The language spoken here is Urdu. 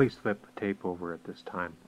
بس وقت پوڑی اس ٹائم